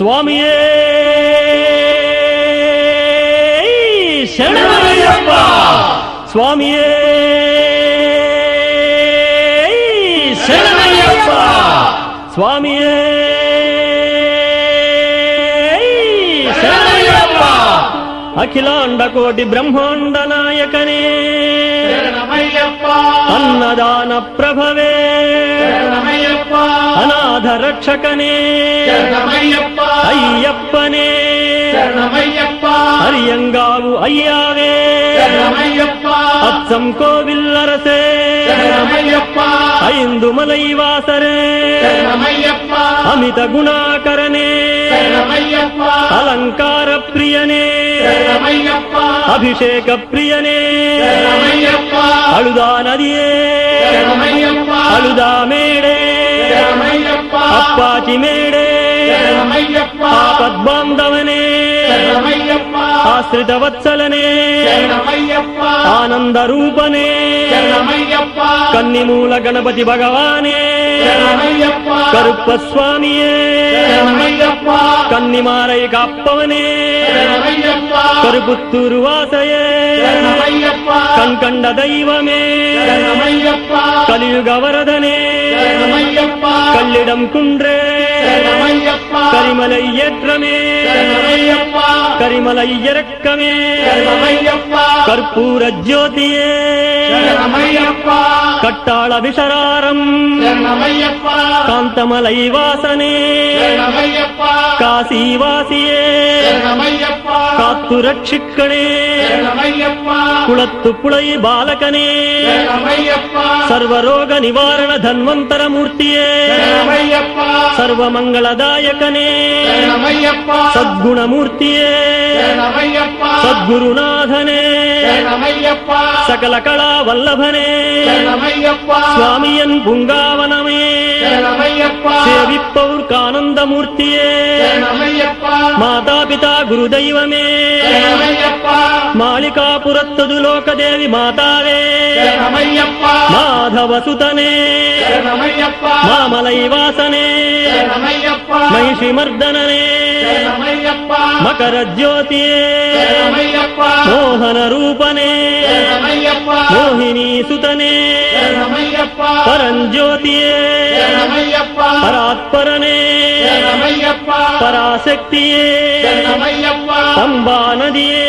స్వామియే. శరణమయ్యప్ప. స్వామియే. శరణమయ్యప్ప. స్వామియే. శరణమయ్యప్ప. అఖిలాండ కోటి బ్రహ్మాండ నాయకనే. శరణమయ్యప్ప. అన్నదాన ప్రభవే. శరణమయ్యప్ప. అనాథ రక్షకనే శరణమయ్యప్ప అయ్యప్పనే శరణమయ్యప్ప అరియంగావు అయ్యావే శరణమయ్యప్ప అచ్చం కోవిల్లరసే శరణమయ్యప్ప ఐందుమలై వాసరే శరణమయ్యప్ప అమిత గుణాకరనే శరణమయ్యప్ప అలంకార ప్రియనే శరణమయ్యప్ప అభిషేక అప్పాచి మేడే. ఆపద్బాంధవనే ఆశ్రితవత్సలనే ఆనందరూపనే కన్నిమూల గణపతి భగవానే. కరుప్పస్వామియే. కన్నిమారై కాప్పవనే కరుపుత్తూరు వాసయే. కంకండ దైవమే. కలియుగ వరదనే. கல்லிடம் குன்றே. கரிமலை ஏற்றமே. கரிமலை இறக்கமே. கற்பூர ஜோதியே. கட்டாள விசராரம். காந்தமலை வாசனே. காசி வாசியே. காத்து ரட்சிக்கணே. குளத்து புலை பாலகனே. சர்வரோக நிவாரண தன்வந்தர மூர்த்தியே. சர்வமங்களதாயகனே சத்குணமூர்த்தியே. சத்குருநாதனே. சகல கலா வல்லபனே. சுவாமியன் புங்காவனமே. சேவிப்பவுர்கானந்த మాతాపితా గురుదైవమే. మాళికాపురత్తదు లోకదేవి మాతావే. మాధవసుతనే. శరణమయ్యప్ప మామలై వాసనే శరణమయ్యప్ప మహిషిమర్దననే. శరణమయ్యప్ప మకర జ్యోతియే శరణమయ్యప్ప మోహన రూపనే మోహిని సుతనే పరంజ్యోతియే. శరణమయ్యప్ప పరాత్పరనే. பராசக்தியே. தம்பானதியே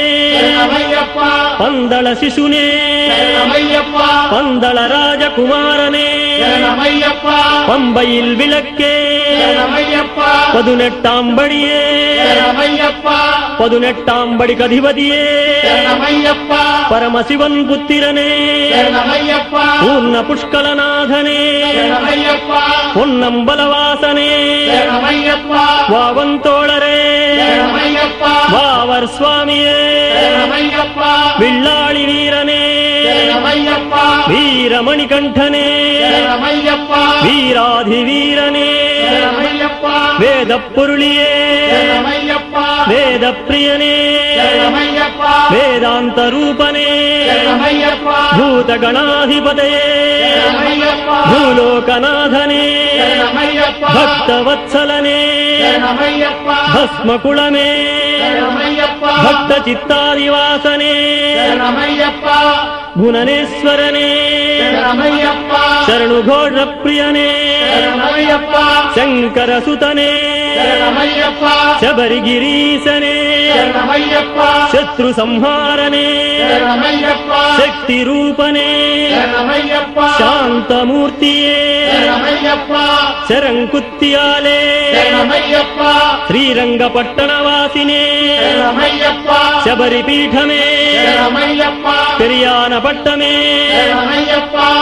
பந்தள சிசுனே. பந்தள ராஜகுமாரனே. பம்பையில் விளக்கே. பதினெட்டாம்படியே பதினெட்டாம்படி கதிபதியே பரமசிவன் புத்திரனே பூர்ண புஷ்கலநாதனே பொன்னம்பலவாசனே வாவந்தோழரே வாவர் சுவாமியே வில்லாளி வீரனே வீரமணிகண்டனே வீராதி வீரனே శరణమయ్యప్ప வேதப் பொருளியே శరణమయ్యప్ప வேத பிரியனே శరణమయ్యప్ప வேதாந்த ரூபனே శరణమయ్యప్ప భూతగణాధిపతయే శరణమయ్యప్ప భూలోకనాథనే శరణమయ్యప్ప భక్తవత్సలనే శరణమయ్యప్ప భస్మకుళమే శరణమయ్యప్ప భక్త చిత్తాదివాసనే శరణమయ్యప్ప గుణనేశ్వరనే శరణమయ్యప్ప శరణు ఘోర ప్రియనే శరణమయ్యప్ప. శంకర సుతనే శరణమయ్యప్ప. శబరిగిరీశనే శరణమయ్యప్ప. శత్రు సంహారనే శరణమయ్యప్ప. శక్తి రూపనే శరణమయ్యప్ప. శాంతమూర్తియే శరణమయ్యప్ప. శరంకుత్యాలే శరణమయ్యప్ప. శ్రీరంగపట్టణవాసినే శరణమయ్యప్ప. శబరిపీఠమే శరణమయ్యప్ప. పెరియాన పట్టమే శరణమయ్యప్ప.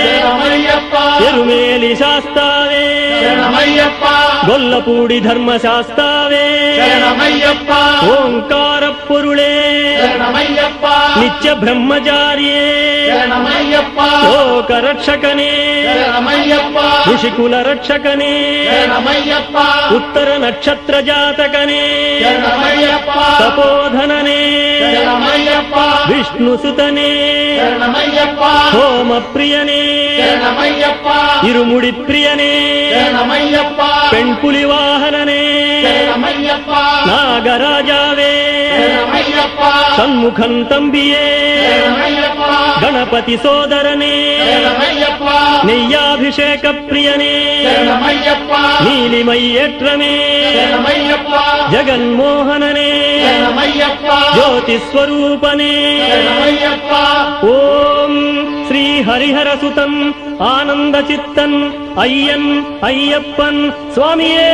హరిద్వార్ నివాసయే శరణమయ్యప్ప ధర్మశాస్త్రావే శరణమయ్యప్ప ఎరుమేలి శాస్త్రావే శరణమయ్యప్ప గొల్లపూడి ధర్మశాస్త్రావే శరణమయ్యప్ప ఓంకార పొరుళే శరణమయ్యప్ప నిత్య బ్రహ్మచారియే శరణమయ్యప్ప లోక రక్షకనే శరణమయ్యప్ప. ఋషికుల రక్షకనే శరణమయ్యప్ప. ఉత్తర నక్షత్ర జాతకనే శరణమయ్యప్ప. తపోధననే గణపతి సోదరనే నెయ్యాభిషేక ప్రియనే నీలిమయ్యేట్రమే శరణమయ్యప్ప. జగన్మోహననే శరణమయ్యప్ప. జ్యోతి స్వరూపనే శరణమయ్యప్ప. ఓం శ్రీ హరిహర సుతం ఆనంద చిత్తన్ అయ్యన్ అయ్యప్పన్ స్వామియే.